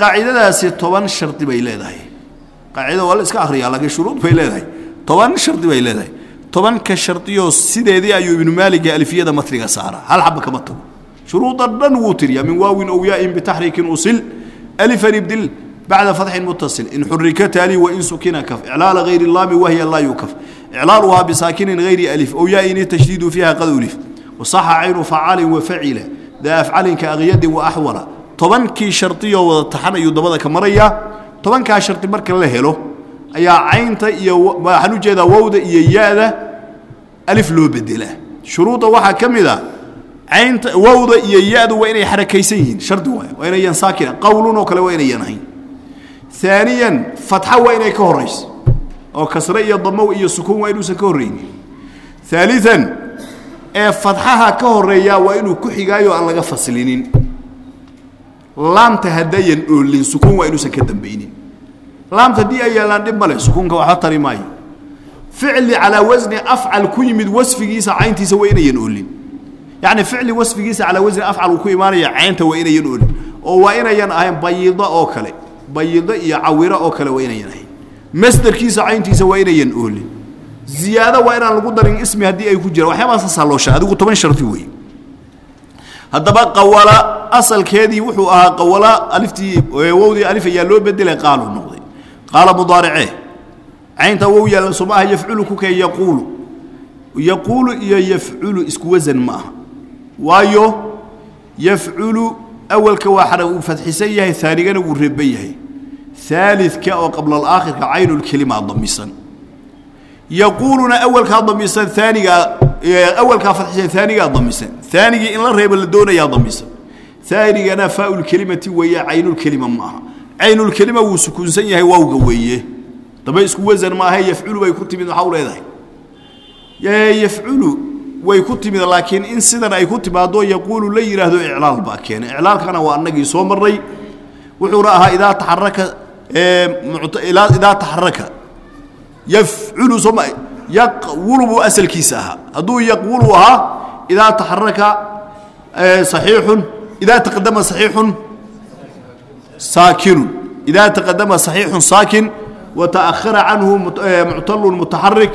Qaacidadaasi toban shardi bay leedahay. Qaacidada waa la iska akhriyaa laakiin shuruud bay leedahay. Toban shardi bay leedahay. Tobanka shardiyoo sideedii ayuu ibnu maaliga alfiyada matniga saara. Hal xaba kama tago shuruuda dhan wuu tiriyaa min waawin ow bitaxriikin usil alifan ibdil bacda fatxin mutasil in xurika taali wain sukina kaf iclaala hayri laami wahiya laa yukaf iclaaluhaa bisaakinin hayri alif ow yaain tashdiidu fiiha qad ulif wasaxa caynu facaalin wafacila daa afcalinka akyadin waaxwala tobankii shardiyoo wada taxan ayuu dabada ka marayaa tobankaa shardi marka la helo ayaa caynta iyo waxaan u jeedaa wowda iyo ya-da alif loo bedelaa shuruudda waxaa ka mid a caynta wowda iyo ya-du waa inay xarakaysan yihiin shardi waay waa inayan saakina qowlun oo kale waa inayan ahayn aaniyan fatxa waa inay ka horayso oo kasre iyo damo iyo sukuun waa inuusan ka horraynin. Aalian ee fatxaha ka horeeyaa waa inuu ku xigaayo aan laga faslinin. Laamta haddayan oolin sukuun waa inuusan ka dambaynin. Laamta haddii ay yaalaan dhib male sukuunka waxba tari maayo. Ficli calaa wasni afcal ku yimid wasfigiisa cayntiisa waa inayan oolin. Yacni ficli wasfigiisa calaa wasni afcal uu ku imaanaya caynta waa inayan oolin. Oo waa inayan ahayn bayido oo kale bayido iyo cawiro oo kale waa inayan ahayn masderkiisa cayntiisa waa inayan oolin ziyaado waa inaan lagu darin ismi haddii ay ku jiraan. Loo sheegay. Adigu toban shardi weeye haddaba qawala asalkeedii wuxuu ahaa qawala aliftii wowdii alif ayaa loo bedelay qaalu noqday. Qaala mudaaricee caynta wow yaalla soo maaha yafculu ku kee yaquulu. Yaquulu iyo yafculu isku wasan ma aha. Waayo yafculu awalka waa uu fadxisan yahay aanigana wuu reeban yahay. Aalidka oo qabla alaakhirka caynulkelima damisan yaquuluna awalkaa damisan aanigaa awalkaa fadxisan aanigaa damisan aanigii in la reebo la doonayaa damisan aanigana faaulkelimati weeye caynulkelima ma aha. Caynulkelima wuu sukuunsan yahay waawga weeye. Daba isku wasan maahe yafculu bay ku timid maxaa u leedahay? Yafculu way ku timid laakiin in sidan ay ku timaado yaquulu la yidhaahdo iclaal baa keenay. Iclaalkana waa annagii soo marray. Wuxuuna ahaa idaa taxaraka idaa taxaraka yafculu sooma yaqwulu buu asalkiisa ahaa. Hadduu yaqwulu ahaa idaa taxaraka saxiixun idaa taqadama saxiixun saakinun idaa taqadama saxiixun saakin wata'ahara canhu muctalun mutaxarik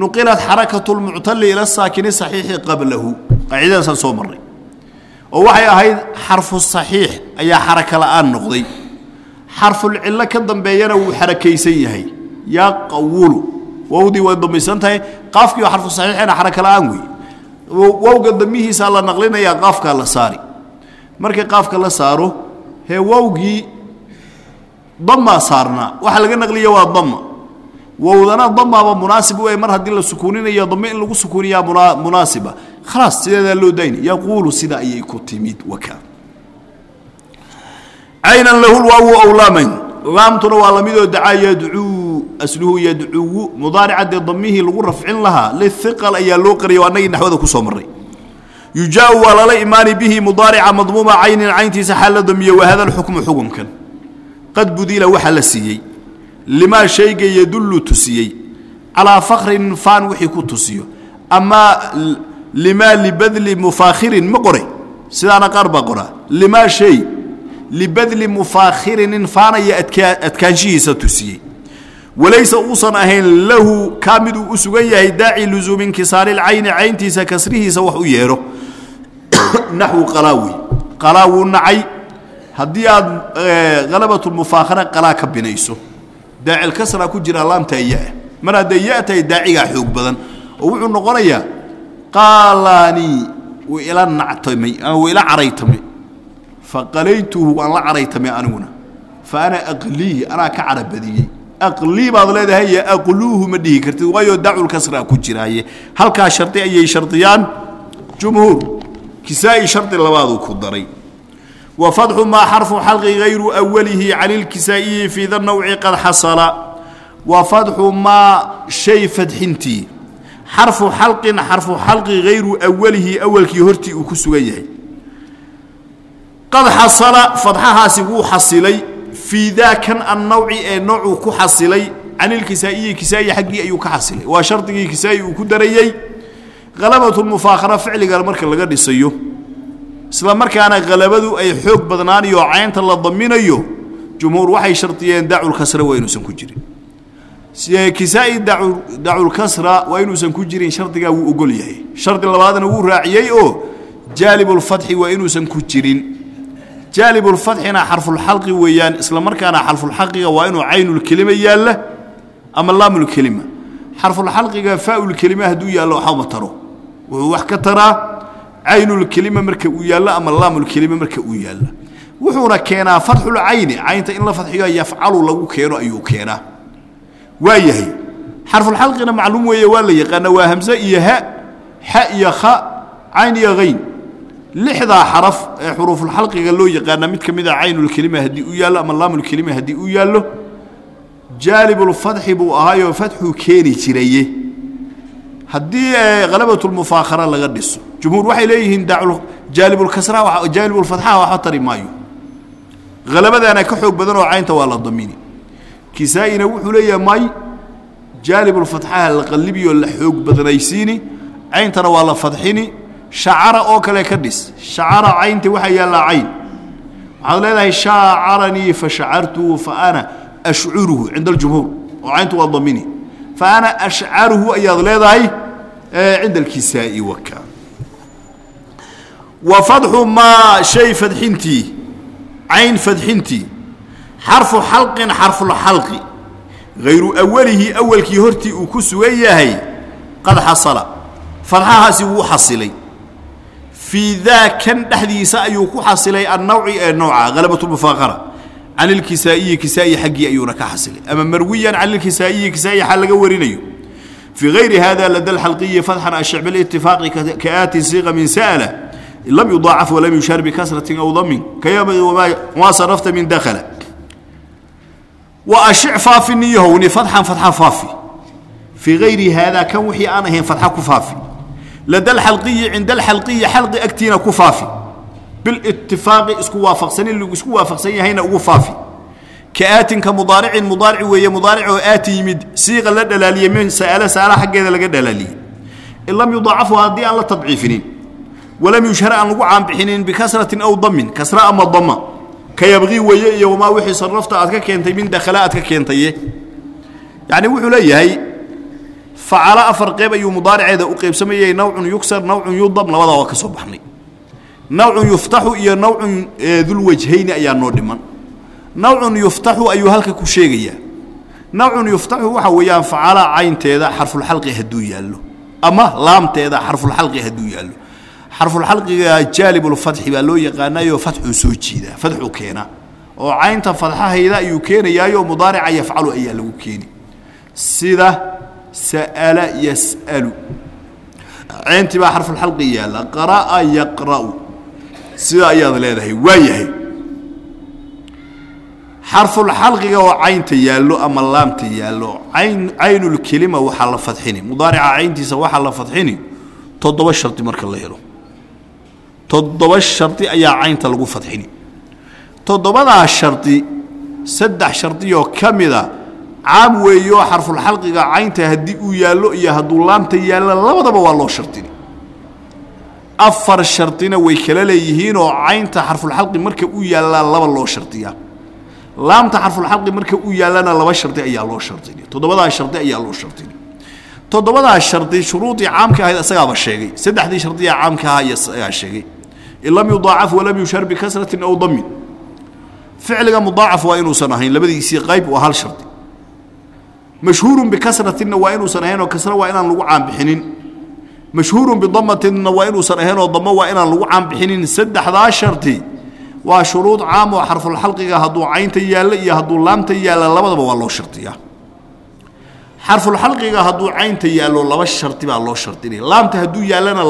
nuqilat xarakatu lmuctali ila saakini saxiixi qablahu. Qaacidadaasaan soo marray oo waxay ahayd xarfu saxiix ayaa xaraka la'aan noqday. Xarfulcillo ka dambeeyana wuu xarakaysan yahay. Yaqawulu wowdii way damaysan tahay. Qaafkii oo xarfu saxiixina xaraka la'aan wey wowga damihiisaa la naqlinayaa qaafkaa la saari. Markii qaafka la saaro hee wowgii damaa saarnaa. Waxa laga naqliya wowdana damaaba munaasib u mar haddii la sukuuninayo dame in lagu sukuuniyaa munaasiba. Khalaas sideedaa loo dayna yaquulu sida ayay ku timid waka caynan lahu lwaawu ow laamayn. Laamtuna waa lamidoo dacaa yadcuu asluhu yadcuwu. Mudaarica dee damihii lagu rafcin lahaa lihiqal ayaa loo qariya annagii naxwada ku soo marray. Yujaau waa lala imaani bihi mudaarica madmuuma caynin cayntiisa xaal la damiye wahada lxukmu xukumkan. Qad budila waxaa la siiyey limaa shayga yadullu tusiyey. Calaa fakrin faan wixii ku tusiyo. Amaa limaa libadli mufaakhirin ma qore sidaana qaar baa qoraa. Limaa shay libadli mufaakhirinin faanaya adkaanshihiisa tusiyey. Walaysa uusan ahayn lahu kaa mid uu u sugan yahay daaci lusuumi inkisaari lcayni cayntiisa kasrihiisa wax u yeedho naxwu qalaawi. Qalaa wuu nacay. Haddii aad halabatulmufaakara qalaa ka binayso daacilkasraa ku jira laamtaa ya-a mar hadday ya tahay daacigaa xoog badan oo wuxuu noqonayaa qaalaanii wuu ila nactamay ama wuu ila caraytamay. Faqalaytuhu waan la caraytamay aniguna. Fa ana aqliihi anaa ka carabadiyey aqlii baad leedahay ya aqluuhu ma dhihi kartid. Waayo daaculkasraa ku jiraaye. Halkaa shardi ayay shardiyaan. Jumhuur kisaa'i shardi labaaduu ku daray wa fadxu maa xarfu xalqi hayru awalihi cani lkisaa'iyi fii da nawci qad xasala. Wa fadxu maa shay fadxintii. Xarfu xalqin xarfu xalqi hayru awalihi awalkii hortii uu ku sugan yahay. Qad xasala fadxahaasi wuu xasilay. Fii daakan annawci ee noocuu ku xasilay. Canilkisaa'iyi kisaa'i xaggii ayuu ka xasilay. Waa shardigii kisaa'i uu ku darayey halabatulmufaakhara ficligan marka laga dhisayo isla markaana halabadu ay xoog badnaanayo caynta la daminayo jumhuur waxay shardiyeen daaculkasra waa inuusan ku jirin. Kisaa'i daaculkasra waa inuusan ku jirin shardigaa wuu ogol yahay. Shardi labaadna wuu raaciyey oo jaalibulfatxi waa inuusan ku jirin. Jaalibulfatxina xarfulxalqi weeyaan isla markaana xarfulxalqiga waa inuu caynulkelima yaalla ama laamulkelima xarfulxalqiga faaulkelima hadduu yaallo waxba taro. Wuxuu wax ka taraa caynulkelima marka uu yaallo ama laamulkelima marka uu yaalla. Wuxuuna keenaa fatxulcayni caynta in la fadxiyo yafcalu lagu keeno ayuu keenaa. Waa xarfulxalqina macluum weeye waa la yaqaana waa hamse iyo ha xa iyo kha cayn iyo hayn lixdaa xaraf ee xuruufulxalqiga loo yaqaana mid ka mid a caynulkelima haddii uu yaallo ama laamulkelima haddii uu yaallo jaalibulfatxi buu ahaayoo fatxuu keeni jiraye haddii halabatulmufaakhara laga dhiso jumhuur waxay leeyihiin jaalibulfatxaha waxba tari maayo. Halabadaana ka xoog badan oo caynta waa la damini kisaa-ina wuxuu leeyahay may jaalibulfatxaha la qallibiyoo la xoog badanaysiini cayntana waa la fadxini shacara oo kale ka dhis. Shacara caynta waxaa yaallaa cayn. Waxaad leedahay shaacaranii fa shacartuhu fa ana ashcuruhu cinda aljumhuur oo cayntu waa damini fa ana ashcaruhu ayaad leedahay cinda alkisaa'i waka wa fadxu maa shay fadxintii cayn fadxintii xarfu xalqin xarfulxalqi hayru awalihi awalkii hortii uu ku sugan yahay qad xasala fadxahaasi wuu xasilay. Fii daa kan dhexdiisa ayuu ku xasilay annawci ee nooca halabatulmufaaqara can ilkisaa'iyi kisaa'i xaggii ayuuna ka xasilay. Ama marwiyan can ilkisaa'iyi kisaa'i xal laga warinayo. Fii hayri hada lada lxalqiyi fadxan ashec bilitifaaqi kaaatin siiqa min sa'ala lam yudaacaf walam yushaar bikasratin aw damin kamaa sarafta min dakhala wa ashic faafi niyahownni fadxan fadxa faafi fii hayri haadaa kan wixii aan ahayn fadxa ku faafi lada alxalqiyi cinda alxalqiyi xalqi agtiina ku faafi bilitifaaqi isku waafaqsanin lagu isku waafaqsan yahayna ugu faafi ka aatinka mudaaricin mudaaric weeye mudaaric oo aati yimid siiqa la dhalaaliyey min sa'ala sa'ala xaggeeda laga dhalaaliyey in walam yushhar aan lagu caanbixinin bikasratin aw damin kasra ama dama ka yabqii weeye iyo wamaa wixii sarrafta aad ka keentay min dakhala aad ka keentaye yacni wuxuu leeyahay facalo afar qeyb ayuu mudaariceeda u qeybsamayay nawcun yugsar nawcun yudam labadaa waa ka soo baxnay. Nawcun yuftaxu iyo nawcun dulwajhayni ayaa noo dhiman. Nawcun yuftaxu ayuu halka ku sheegayaa. Nawcun yuftaxu waxa weeyaan facala caynteeda xarfulxalqi hadduu yaallo ama laamteeda xarfulxalqi hadduu yaallo xarfulxalqiga jaalibulfatxi baa loo yaqaanaayoo fatxuu soo jiidaa fatxuu keenaa oo caynta fadxahayda ayuu keenayaayo mudaarica yafcalu ayaa lagu keeni. sida sa'ala yas'alu. cayntii baa xarfulxalqi yaalla qara'a yaqra'u. sida ayaad leedahay waa yahay. xarfulxalqiga oo caynta yaallo ama laamta yaallo ayn caynulkelima waxaa la fadxini mudaarica cayntiisa waxaa la fadxini toddoba shardi marka la helo toddoba shardi ayaa caynta lagu fadxini. Toddobadaa shardi saddex shardiyoo ka mida caam weeyoo xarfulxalqiga caynta haddii uu yaallo iyo hadduu laamta yaallo labadaba waa loo shardini afar shardina way kala leeyihiinoo caynta xarfulxalqi marka uu yaallaa laba loo shardiyaa laamta xarfulxalqi marka uu yaallana laba shardi ayaa loo shardini toddobadaa shardi ayaa loo shardini toddobadaa shardi shuruudii caamka ahayd isagaaba sheegay. Saddexdii shardiyaa caamka ahaa iyo isagaa sheegay lam yudaacaf walam yushar bikasratin aw damin ficliga mudaacaf waa inuusan ahayn labadiisii qayb waa hal shardi mashhuurun bikasratinna waa inuusan ahayn oo kasra waa inaan lagu caanbixinin mashhuurun bidamatinna waa inuusan ahayn oo damo waa inaan lagu caanbixinin saddexdaa shardi waa shuruud caam oo xarfulxalqiga hadduu caynta yaallo iyo hadduu laamta yaalla labadaba waa loo shardiyaa xarfulxalqiga hadduu caynta yaallo laba shardi baa loo shardini laamta hadduu yaallana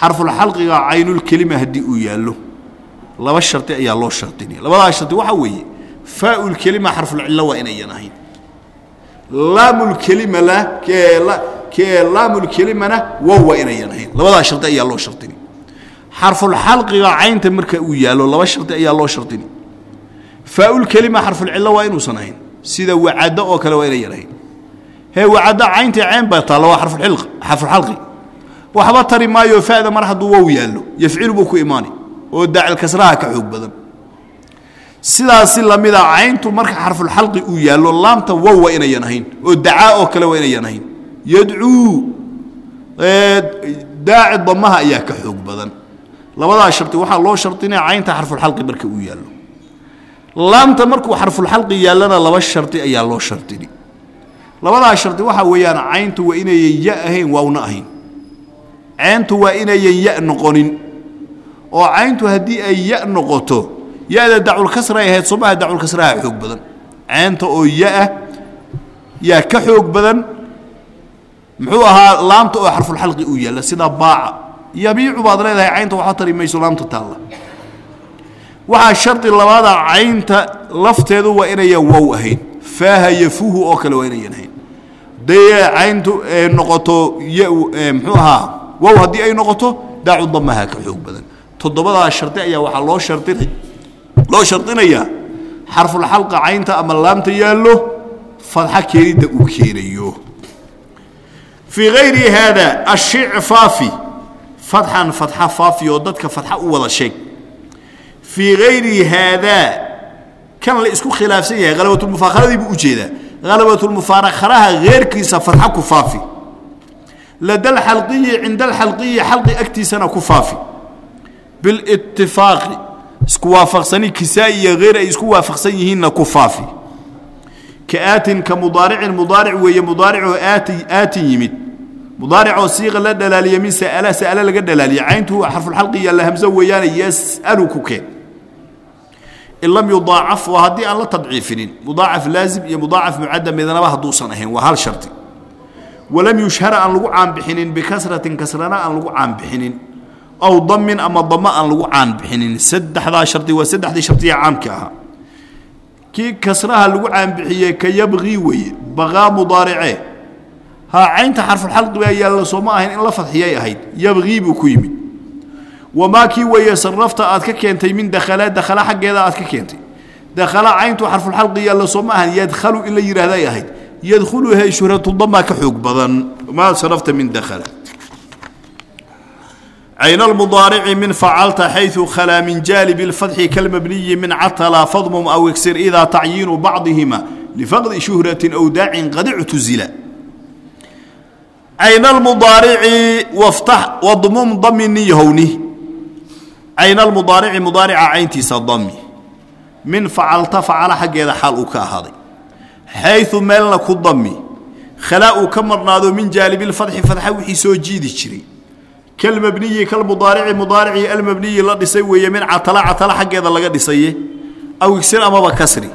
xarfulxalqiga caynulkelima haddii uu yaallo. Laba shardi ayaa loo shardini labadaa shardi waxaa weeye faaulkelima xarfulcillo waa inayan ahayn. Laamulkelimana kee laamulkelimana wow waa inayan ahayn. Labadaa shardi ayaa loo shardini xarfulxalqiga caynta marka uu yaallo laba shardi ayaa loo shardini faaulkelima xarfulcillo waa inuusan ahayn. Sida wacaddo oo kale waa inayan ahayn. Hee wacaddo cayntii cayn baa taalla waa xarfulxalqi waxba tari maayo fa'da mar hadduu wow yaallo. Yafcilu buu ku imaani oo daacil kasraha ka xoog badan. Sidaasi lamida cayntu marka xarfulxalqi uu yaallo laamta wow inayan ahayn oo dacaa oo kale waa inayan ahayn yadcuu daaci damaha ayaa ka xoog badan. Labadaa shardi waxaa loo shardinaya caynta xarfulxalqi marka uu yaallo. Laamta markuu xarfulxalqi yaallana laba shardi ayaa loo shardini labadaa shardi waxaa weeyaan cayntu waa inayan ya ahayn waawna ahayn cayntu waa inayan ya noqonin. oo cayntu haddii ay ya noqoto ya-da ay ahayd somaha daculkasraha xoog badan. caynta oo ya-ah yaa ka xoog badan muxuu ahaa laamta oo xarfulxalqi uu yaalla sida baaca. yabiicu baad leedahay caynta waxba tari mayso laamta taalla. waxaa shardi labaada caynta lafteedu waa inayan wow ahayn faaha yafuhu oo kale waa inayan ahayn hadday cayntu noqoto muxuu ahaa wow haddii ay noqoto daacu damaha ka xoog badan. Toddobadaa shardi ayaa waxaa loo shardina loo shardinayaa xarfulxalqa caynta ama laamta yaallo fadxa keenidda uu keenayo. Fii hayri haada ashicfaafi fadxan fadxa faafi oo dadka fadxa u wada sheeg. Fii hayri haadaa kan la isku khilaafsan yahay halabatulmufaaharadii buu u jeedaa halabatulmufaarakharaha heerkiisa fadxa ku faafi alxalqiyi cinda alxalqiyi xalqi agtiisana ku faafi. Bilitifaaqi isku waafaqsani kisaa iyo hayr ay isku waafaqsan yihiinna ku faafi. Ka aatin ka mudaaricin mudaaric weeye mudaaricoo aati aatin yimid. Mudaaricoo siiqa la dhalaaliya min sa'ala sa'ala laga dhalaaliya. Cayntu xarfulxalqi yaalla hamso weeyaane yas'alu ku keen. In lam yudaacaf waa haddii aan la tadciifinin. Mudaacaf laazim iyo mudaacaf mucadda midnaba hadduusan ahayn waa hal shardi walam yushhara aan lagu caanbixinin bikasratin kasrana aan lagu caanbixinin aw damin ama damo aan lagu caanbixinin saddexdaa shardi waa saddexdii shardiya caamka ahaa. Kii kasraha lagu caanbixiyey ka yabqii weeye baqaa mudaaricee haa caynta xarfulxalqi baa yaalla sooma ahayn in la fadxiyay ahayd. Yabqii buu ku yimid. Wamaa kii weeye sarrafta aad ka keentay min dakhala dakhala xaggeeda aad ka keentay. Dakhala cayntu xarfulxalqi yaalla sooma ahan yadkhalu in la yidhaahday ahayd yadkhuluha shuhratu damaa ka xoog badan maa sarafta min dakhala cayn almudaarici min facalta xayu khalaa min jaalibi اlfatxi kalmabniyi min catala fadmum aw igsir idaa tacyiinu bacdihima lifaqdi shuhratin aw daacin qad ictuzila cayn almudaarici waftax wadmum damini yahowni cayn almudaarici mudaarica cayntiisa dami min facalta facala xaggeeda xaal uu ka ahaaday xayu meelna ku dami khalaa uu ka marnaado min jaalibi اlfatxi fatxa wixii soo jiidi jiray. Kalmabniyi kalmudaarici mudaaricii almabniyi la dhisay weeye min catala catala xaggeeda laga dhisaye aw igsir amaba kasri.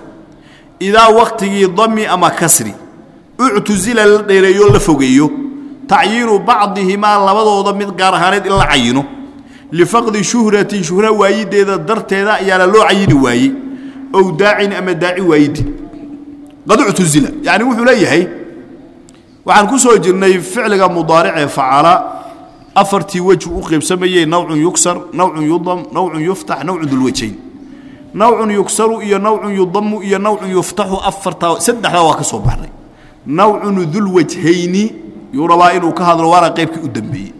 Idaa waqtigii dami ama kasri uctusila la dheereeyo la fogeeyo. Tacyiinu bacdihimaa labadooda mid gaar ahaaneed in la cayino. Lifaqdi shuhratin shuhra waayideeda darteeda ayaana loo cayini waayey. Ow daacin ama daaci waayidi qad uctusila yacni wuxuu leeyahay waxaan ku soo jirnay ficliga mudaaricee facala. Afartii weji u qaybsamayey nawcun yugsar nawcun yudam nawcun yuftax nawcun dulwajayn nawcun yugsaru iyo nawcun yudamu iyo nawcun yuftaxu afartaa saddexdaa waa ka soo baxnay nawcun dulwajhayni yuu rabaa inuu ka hadlo waana qaybkii u dambeeyey.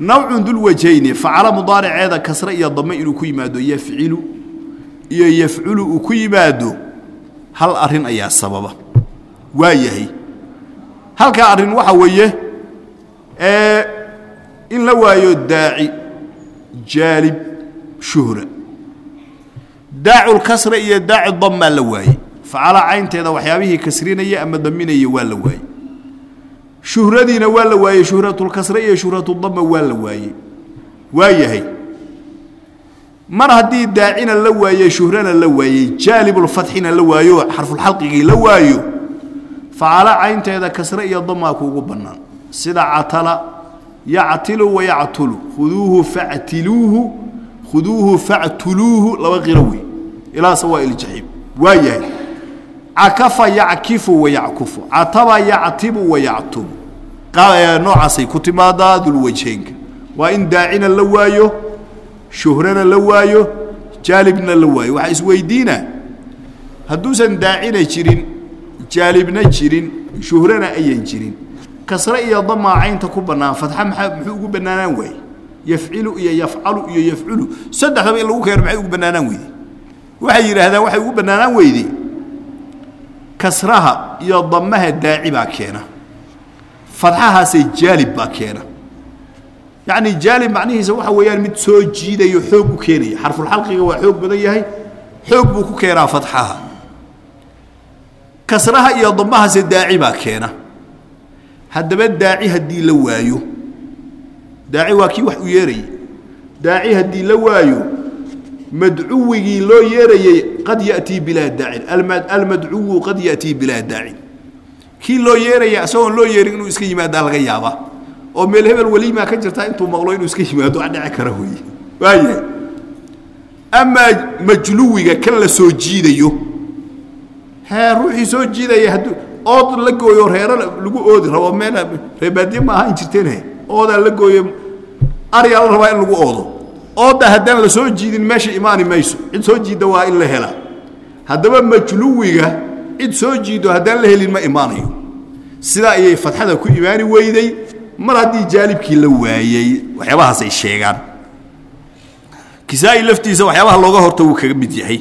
Nawcun dulwajhayni facala mudaariceeda kasre iyo dame inuu ku yimaado yafcilu iyo yafculu uu ku yimaado hal arrin ayaa sababa. Waa yahay. Halkaa arrin waxa weeye in la waayo daaci jaalib shuhra. Daaculkasra iyo daaci dammaa la waayey. Facala caynteeda waxyaabihii kasrinaya ama daminaya waa la waayey. Shuhradiina waa la waayey shuhratulkasre iyo shuhratudama waa la waayey. Waa yahay mar haddii daacina la waayey shuhrana la waayey jaalibulfatxina la waayo xarfulxalqigii la waayo facala caynteeda kasre iyo damaa kuugu bannaan. Sida catala yactilu wayactulu khuduuhu factiluuhu khuduuhu factuluuhu laba qiro wey ilaa sawaail jaxiim. Waa yahay. Cakafa yackifu wayackufu cataba yactibu wayactubu noocaasay ku timaadaa dulwajhaynka waa in daacina la waayo shuhrana la waayo jaalibna la waayo. Waxaa isweydiina hadduusan daacina jirin jaalibna jirin shuhrana ayan jirin. Kasre iyo damaa caynta ku bannaan fatxa maa muxuu ugu bannaanaan waaye yafcilu iyo yafcalu iyo yafculu. Saddexdaba in lagu keeno maxay ugu bannaanaan weyde waxay yidhaahdaan waxay ugu bannaanaan weyde kasraha iyo damaha daaci baa keena. Fadxahaasay jaalib baa keena yacni jaalib macnihiisa waxa weeyaan mid soo jiidayo xoog u keenaya. Xarfulxalqiga waa xoog badan yahay. Xoog buu ku keenaa fadxaha. Kasraha iyo damahaase daaci baa keena. Haddaba daaci haddii la waayo. Daaci waa kii wax u yeerayay. Daaci haddii la waayo madcuwigii loo yeerayey qad yatii bilaa daacin. Almadcuwu qad yatii bilaa daacin. Kii loo yeeraya isagoon loo yeerin inuu iska yimaadaa laga yaabaa oo meel hebel weliimaa ka jirtaa intuu maqlo inuu iska yimaado wax dhici kara wey waayahay amaa majluwiga kan la soo jiidayo hee ruuxii soo jiidaya hadduu ood la gooyo reero lagu oodi rabo meel reebaadiye ma ahaan jirteen oodaa la gooyo aryaa la rabaa in lagu oodo. Ooda haddaan la soo jiidin meesha imaani mayso cid soo jiidda waa in la hela. Haddaba majluwiga cid soo jiido haddaan la helin ma imaanayo. Sidaa ayay fatxada ku imaani weyday mar haddii jaalibkii la waayey waxyaabahaasay sheegaan. Kisaa-i laftiisa waxyaabaha looga horta wuu kaga mid yahay.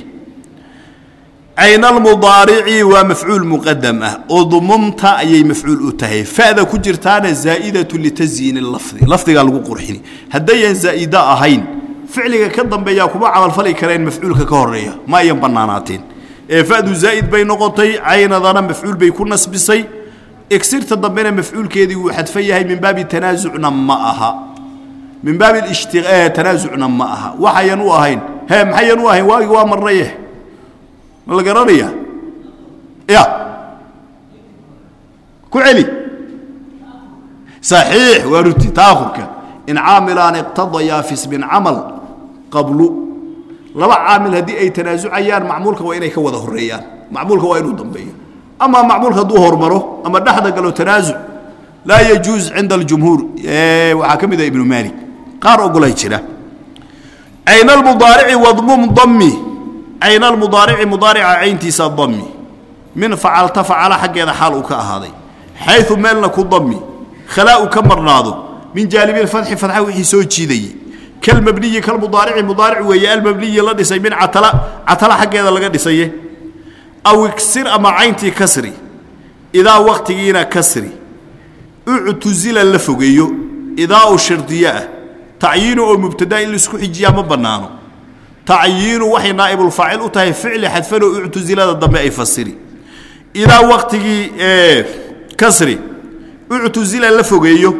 Caynalmudaarici waa mafcuul muqadam ah. Udmumta ayay mafcuul u tahay. Fa'da ku jirtaana zaa'idatu litasyiini lafdi. Lafdigaa lagu qurxini. Haddayan zaa'ida ahayn ficliga ka dambeeyaa kuma camalfali kareen mafcuulka ka horreeya ma ayan bannaanaateen. Ee fa'du zaa'id bay noqotay caynadana mafcuul bay ku nasbisay igsirta dambena mafcuulkeedii wuu xadfan yahay min baabi tanaasucna ma aha. Min baabi tanaasucna ma aha. Waxayan u ahayn. He maxayan u ahayn? Waagi waa marnaye ma la garanaya ya. Ku celi. صaxiix waa ruti. Taakhurka. In caamilaan iqtadayaa fi smin camal qablu. Laba caamil haddii ay tanaasucayaan macmuulka waa inay ka wada horeeyaan macmuulka waa inuu dambeeyo ama macmuulka hadduu hormaro ama dhexda galo tanaasuc laa yajuuz cinda aljumhuur waxaa ka mid ah ibnu maalik qaar ogolay jira cayn almudaarici wadmum dami cayn almudaarici mudaarica cayntiisa dami min facalta facala xaggeeda xaal uu ka ahaaday xayu meelna ku dami khalaa uu ka marnaado min jaanibi lfatxi fatxa wixii soo jiidayey kalmabniyi kalmudaarici mudaaric weeye almabniyi la dhisay min catala catala xaggeeda laga dhisaye aw iksir ama cayntii kasri idaa waktigiina kasri uctuzila la fogeeyo. Idaa u shardiye ah. Tacyiinu oo mubtadaa in la isku xijiyaa ma bannaano. Tacyiinu waxay naa'ibulfaacil u tahay ficli xadfanoo uctuzilada dambe ay fasiri. Idaa waktigii kasri uctuzila la fogeeyo.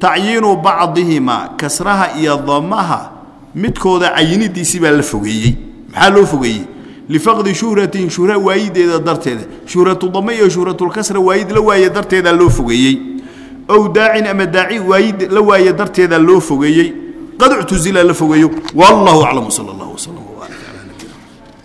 Tacyiinu bacdihimaa kasraha iyo damaha midkooda cayinidiisii baa la fogeeyey. Maxaa loo fogeeyey lifaqdi shuhratin shuhra waayideeda darteeda shuhratu dame iyo shuhratulkasra waayid la waaye darteedaa loo fogeeyey ow daacin ama daaci waayid la waaye darteedaa loo fogeeyey qad uctuzila la fogeeyo wallahu aclam sal allah wslam